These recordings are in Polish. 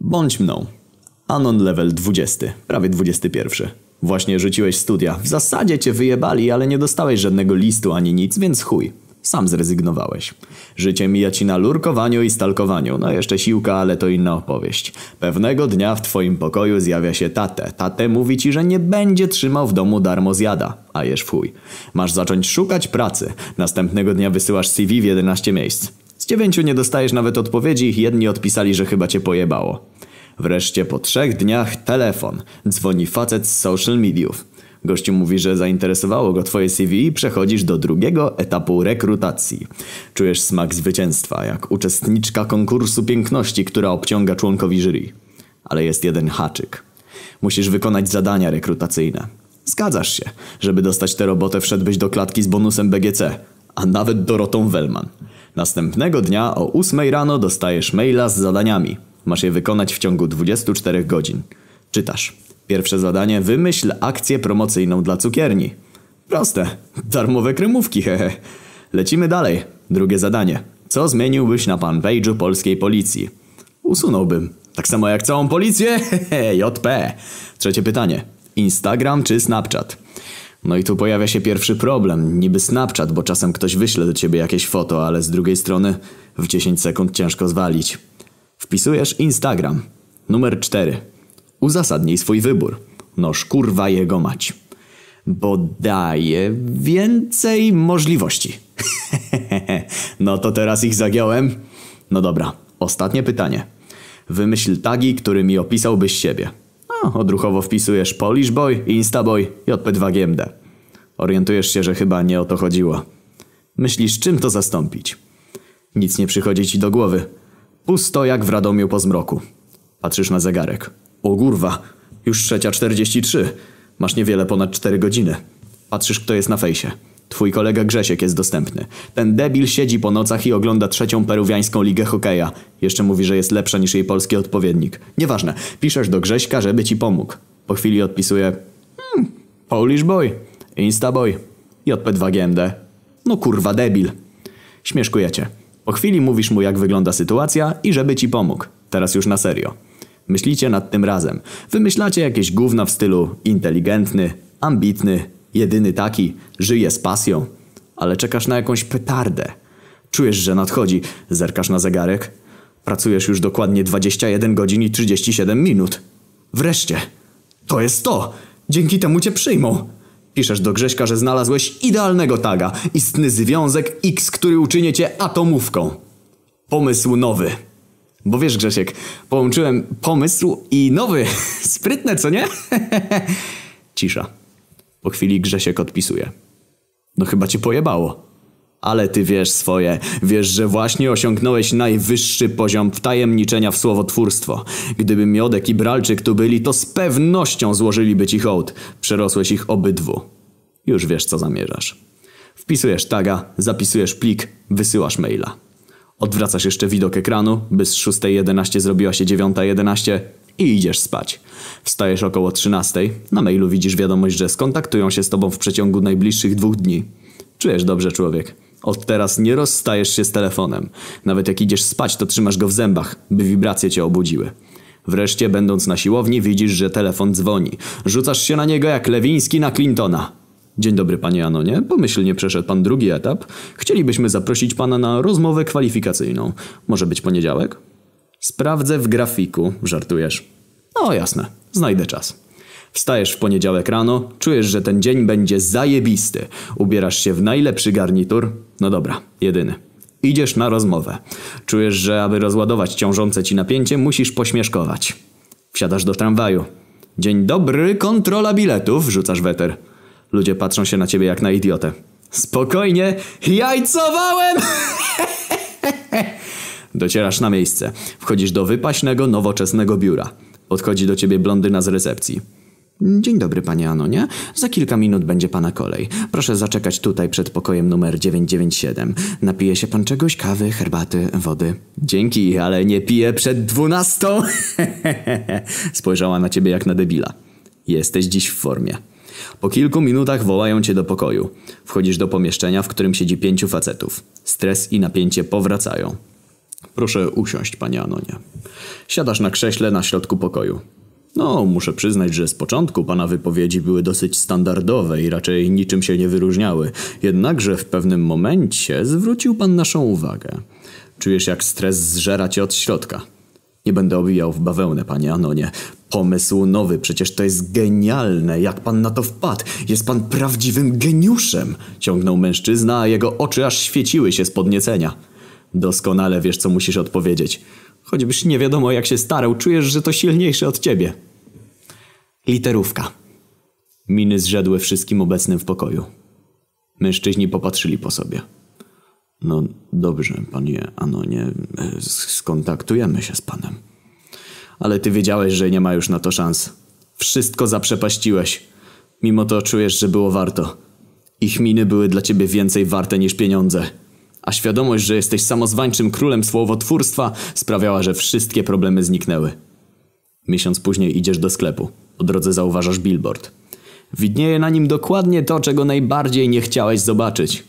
Bądź mną. Anon level 20, prawie 21. Właśnie rzuciłeś studia. W zasadzie cię wyjebali, ale nie dostałeś żadnego listu ani nic, więc chuj. Sam zrezygnowałeś. Życie mija ci na lurkowaniu i stalkowaniu. No jeszcze siłka, ale to inna opowieść. Pewnego dnia w twoim pokoju zjawia się tatę. Tatę mówi ci, że nie będzie trzymał w domu darmo zjada. A jesz w chuj. Masz zacząć szukać pracy. Następnego dnia wysyłasz CV w 11 miejsc. Dziewięciu nie dostajesz nawet odpowiedzi, jedni odpisali, że chyba cię pojebało. Wreszcie po trzech dniach telefon. Dzwoni facet z social mediów. Gościu mówi, że zainteresowało go twoje CV i przechodzisz do drugiego etapu rekrutacji. Czujesz smak zwycięstwa, jak uczestniczka konkursu piękności, która obciąga członkowi jury. Ale jest jeden haczyk. Musisz wykonać zadania rekrutacyjne. Zgadzasz się. Żeby dostać tę robotę wszedłbyś do klatki z bonusem BGC, a nawet Dorotą Wellman. Następnego dnia o 8 rano dostajesz maila z zadaniami. Masz je wykonać w ciągu 24 godzin. Czytasz. Pierwsze zadanie. Wymyśl akcję promocyjną dla cukierni. Proste. Darmowe kremówki, hehe. Lecimy dalej. Drugie zadanie. Co zmieniłbyś na fanpage'u polskiej policji? Usunąłbym. Tak samo jak całą policję? Hehe, JP. Trzecie pytanie. Instagram czy Snapchat? No i tu pojawia się pierwszy problem. Niby Snapchat, bo czasem ktoś wyśle do ciebie jakieś foto, ale z drugiej strony w 10 sekund ciężko zwalić. Wpisujesz Instagram. Numer 4. Uzasadnij swój wybór. Noż kurwa jego mać. Bo daje więcej możliwości. no to teraz ich zagiąłem. No dobra, ostatnie pytanie. Wymyśl tagi, którymi opisałbyś siebie. No, odruchowo wpisujesz Polish Boy, Instaboy, JP2GMD. Orientujesz się, że chyba nie o to chodziło. Myślisz, czym to zastąpić? Nic nie przychodzi ci do głowy. Pusto jak w Radomiu po zmroku. Patrzysz na zegarek. O kurwa, już trzecia 43. Masz niewiele ponad 4 godziny. Patrzysz, kto jest na fejsie. Twój kolega Grzesiek jest dostępny. Ten debil siedzi po nocach i ogląda trzecią peruwiańską ligę hokeja. Jeszcze mówi, że jest lepsza niż jej polski odpowiednik. Nieważne. Piszesz do Grześka, żeby ci pomógł. Po chwili odpisuje hmm, Polish boy, Instaboy, JP2GMD. No kurwa debil. Śmieszkujecie. Po chwili mówisz mu jak wygląda sytuacja i żeby ci pomógł. Teraz już na serio. Myślicie nad tym razem. Wymyślacie jakieś gówna w stylu inteligentny, ambitny, jedyny taki, żyje z pasją. Ale czekasz na jakąś petardę. Czujesz, że nadchodzi. Zerkasz na zegarek. Pracujesz już dokładnie 21 godzin i 37 minut. Wreszcie. To jest to. Dzięki temu cię przyjmą. Piszesz do Grześka, że znalazłeś idealnego taga. Istny związek X, który uczyni cię atomówką. Pomysł nowy. Bo wiesz Grzesiek, połączyłem pomysł i nowy. Sprytne, co nie? Cisza. Po chwili Grzesiek odpisuje. No chyba cię pojebało. Ale ty wiesz swoje. Wiesz, że właśnie osiągnąłeś najwyższy poziom wtajemniczenia w słowotwórstwo. Gdyby Miodek i Bralczyk tu byli, to z pewnością złożyliby ci hołd. Przerosłeś ich obydwu. Już wiesz, co zamierzasz. Wpisujesz taga, zapisujesz plik, wysyłasz maila. Odwracasz jeszcze widok ekranu, by z 6.11 zrobiła się 9.11 i idziesz spać. Wstajesz około 13. Na mailu widzisz wiadomość, że skontaktują się z tobą w przeciągu najbliższych dwóch dni. Czujesz dobrze, człowiek. Od teraz nie rozstajesz się z telefonem. Nawet jak idziesz spać, to trzymasz go w zębach, by wibracje cię obudziły. Wreszcie, będąc na siłowni, widzisz, że telefon dzwoni. Rzucasz się na niego jak Lewiński na Clintona. Dzień dobry, panie Anonie. Pomyślnie przeszedł pan drugi etap. Chcielibyśmy zaprosić pana na rozmowę kwalifikacyjną. Może być poniedziałek? Sprawdzę w grafiku, żartujesz. No jasne, znajdę czas. Wstajesz w poniedziałek rano, czujesz, że ten dzień będzie zajebisty. Ubierasz się w najlepszy garnitur. No dobra, jedyny. Idziesz na rozmowę. Czujesz, że aby rozładować ciążące ci napięcie, musisz pośmieszkować. Wsiadasz do tramwaju. Dzień dobry, kontrola biletów, rzucasz weter. Ludzie patrzą się na ciebie jak na idiotę. Spokojnie, jajcowałem! Docierasz na miejsce. Wchodzisz do wypaśnego, nowoczesnego biura. Podchodzi do ciebie blondyna z recepcji. Dzień dobry, panie Anonie. Za kilka minut będzie pana kolej. Proszę zaczekać tutaj przed pokojem numer 997. Napije się pan czegoś? Kawy, herbaty, wody? Dzięki, ale nie piję przed dwunastą. Spojrzała na ciebie jak na debila. Jesteś dziś w formie. Po kilku minutach wołają cię do pokoju. Wchodzisz do pomieszczenia, w którym siedzi pięciu facetów. Stres i napięcie powracają. Proszę usiąść, panie Anonie. Siadasz na krześle na środku pokoju. No, muszę przyznać, że z początku pana wypowiedzi były dosyć standardowe i raczej niczym się nie wyróżniały. Jednakże w pewnym momencie zwrócił pan naszą uwagę. Czujesz jak stres zżera cię od środka. Nie będę obijał w bawełnę, panie Anonie. Pomysł nowy, przecież to jest genialne. Jak pan na to wpadł? Jest pan prawdziwym geniuszem! Ciągnął mężczyzna, a jego oczy aż świeciły się z podniecenia. Doskonale wiesz, co musisz odpowiedzieć. Choćbyś nie wiadomo jak się starał, czujesz, że to silniejsze od ciebie. Literówka. Miny zrzedły wszystkim obecnym w pokoju. Mężczyźni popatrzyli po sobie. No dobrze, panie Anonie, e, skontaktujemy się z panem. Ale ty wiedziałeś, że nie ma już na to szans. Wszystko zaprzepaściłeś. Mimo to czujesz, że było warto. Ich miny były dla ciebie więcej warte niż pieniądze. A świadomość, że jesteś samozwańczym królem słowotwórstwa sprawiała, że wszystkie problemy zniknęły. Miesiąc później idziesz do sklepu. Po drodze zauważasz billboard. Widnieje na nim dokładnie to, czego najbardziej nie chciałeś zobaczyć.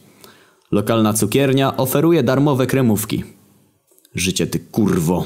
Lokalna cukiernia oferuje darmowe kremówki. Życie ty kurwo.